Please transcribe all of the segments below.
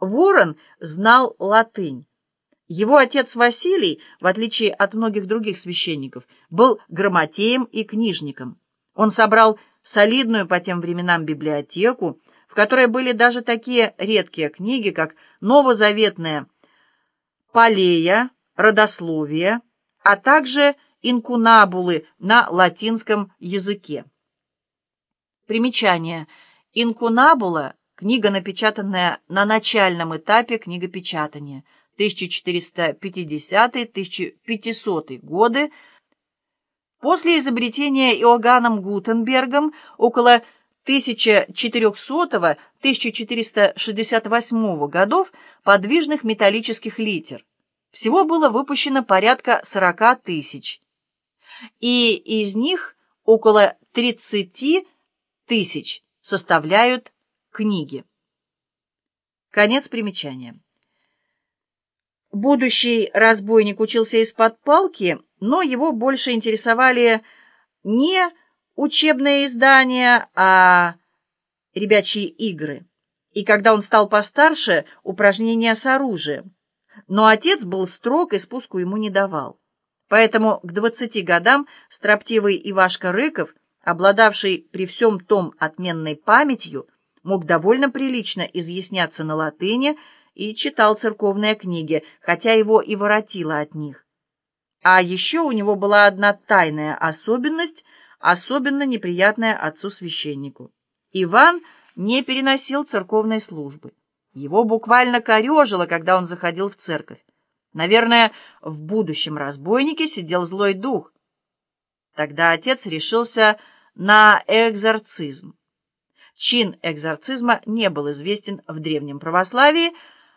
Ворон знал латынь. Его отец Василий, в отличие от многих других священников, был грамотеем и книжником. Он собрал солидную по тем временам библиотеку, в которой были даже такие редкие книги, как новозаветная Полея, родословие, а также инкунабулы на латинском языке. Примечание. Инкунабула – книга, напечатанная на начальном этапе книгопечатания, 1450-1500 годы, после изобретения Иоганном Гутенбергом около 1400-1468 годов подвижных металлических литер. Всего было выпущено порядка 40 тысяч, и из них около 30 тысяч составляют книги. Конец примечания. Будущий разбойник учился из-под палки, но его больше интересовали не учебные издания, а ребячьи игры. И когда он стал постарше, упражнения с оружием. Но отец был строг и спуску ему не давал. Поэтому к двадцати годам строптивый Ивашка Рыков, обладавший при всем том отменной памятью, мог довольно прилично изъясняться на латыни и читал церковные книги, хотя его и воротило от них. А еще у него была одна тайная особенность, особенно неприятная отцу-священнику. Иван не переносил церковной службы. Его буквально корежило, когда он заходил в церковь. Наверное, в будущем разбойнике сидел злой дух. Тогда отец решился на экзорцизм. Чин экзорцизма не был известен в древнем православии,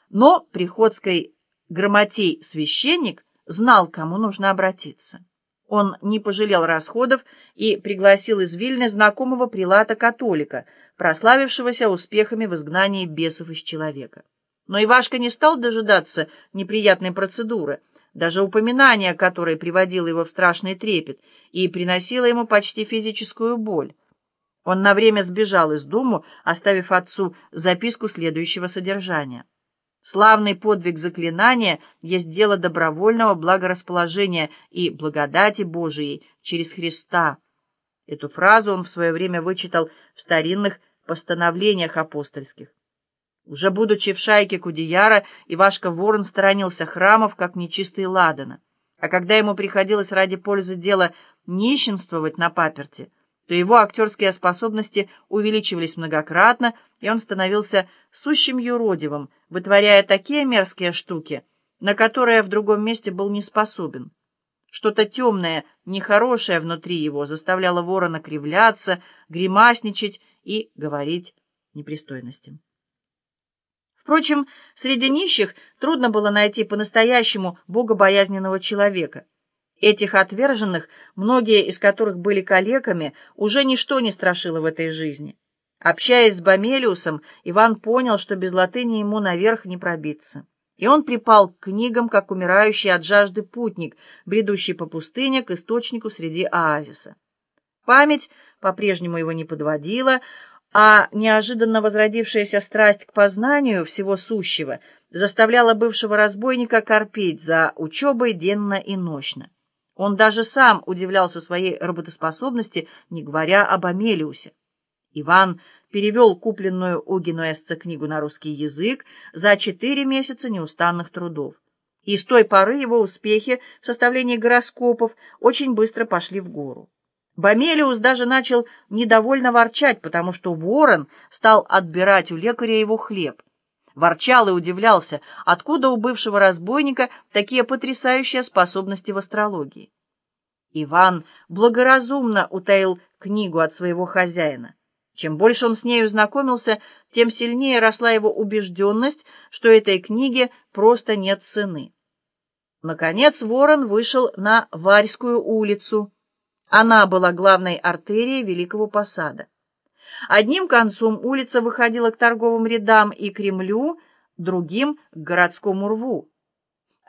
но приходской грамотей-священник знал, к кому нужно обратиться. Он не пожалел расходов и пригласил из Вильны знакомого прилата-католика, прославившегося успехами в изгнании бесов из человека. Но Ивашка не стал дожидаться неприятной процедуры, даже упоминания которой приводило его в страшный трепет и приносило ему почти физическую боль. Он на время сбежал из дому, оставив отцу записку следующего содержания. «Славный подвиг заклинания есть дело добровольного благорасположения и благодати Божией через Христа». Эту фразу он в свое время вычитал в старинных постановлениях апостольских. Уже будучи в шайке Кудеяра, Ивашка Ворон сторонился храмов, как нечистый ладана. А когда ему приходилось ради пользы дела нищенствовать на паперте, то его актерские способности увеличивались многократно, и он становился сущим юродивым, вытворяя такие мерзкие штуки, на которые в другом месте был не способен. Что-то темное, нехорошее внутри его заставляло ворона кривляться, гримасничать и говорить непристойности. Впрочем, среди нищих трудно было найти по-настоящему богобоязненного человека. Этих отверженных, многие из которых были калеками, уже ничто не страшило в этой жизни. Общаясь с Бомелиусом, Иван понял, что без латыни ему наверх не пробиться. И он припал к книгам, как умирающий от жажды путник, бредущий по пустыне к источнику среди оазиса. Память по-прежнему его не подводила, а неожиданно возродившаяся страсть к познанию всего сущего заставляла бывшего разбойника корпеть за учебой денно и ночно. Он даже сам удивлялся своей работоспособности, не говоря об Амелиусе. Иван перевел купленную у Генуэзца книгу на русский язык за четыре месяца неустанных трудов. И с той поры его успехи в составлении гороскопов очень быстро пошли в гору. Бомелиус даже начал недовольно ворчать, потому что ворон стал отбирать у лекаря его хлеб. Ворчал и удивлялся, откуда у бывшего разбойника такие потрясающие способности в астрологии. Иван благоразумно утаил книгу от своего хозяина. Чем больше он с нею знакомился, тем сильнее росла его убежденность, что этой книге просто нет цены. Наконец ворон вышел на Варьскую улицу. Она была главной артерией Великого Посада. Одним концом улица выходила к торговым рядам и Кремлю, другим — к городскому рву.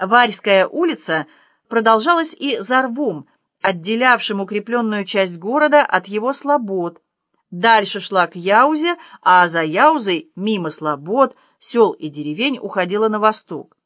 Варьская улица продолжалась и за рвом, отделявшим укрепленную часть города от его слобод. Дальше шла к Яузе, а за Яузой, мимо слобод, сел и деревень уходила на восток.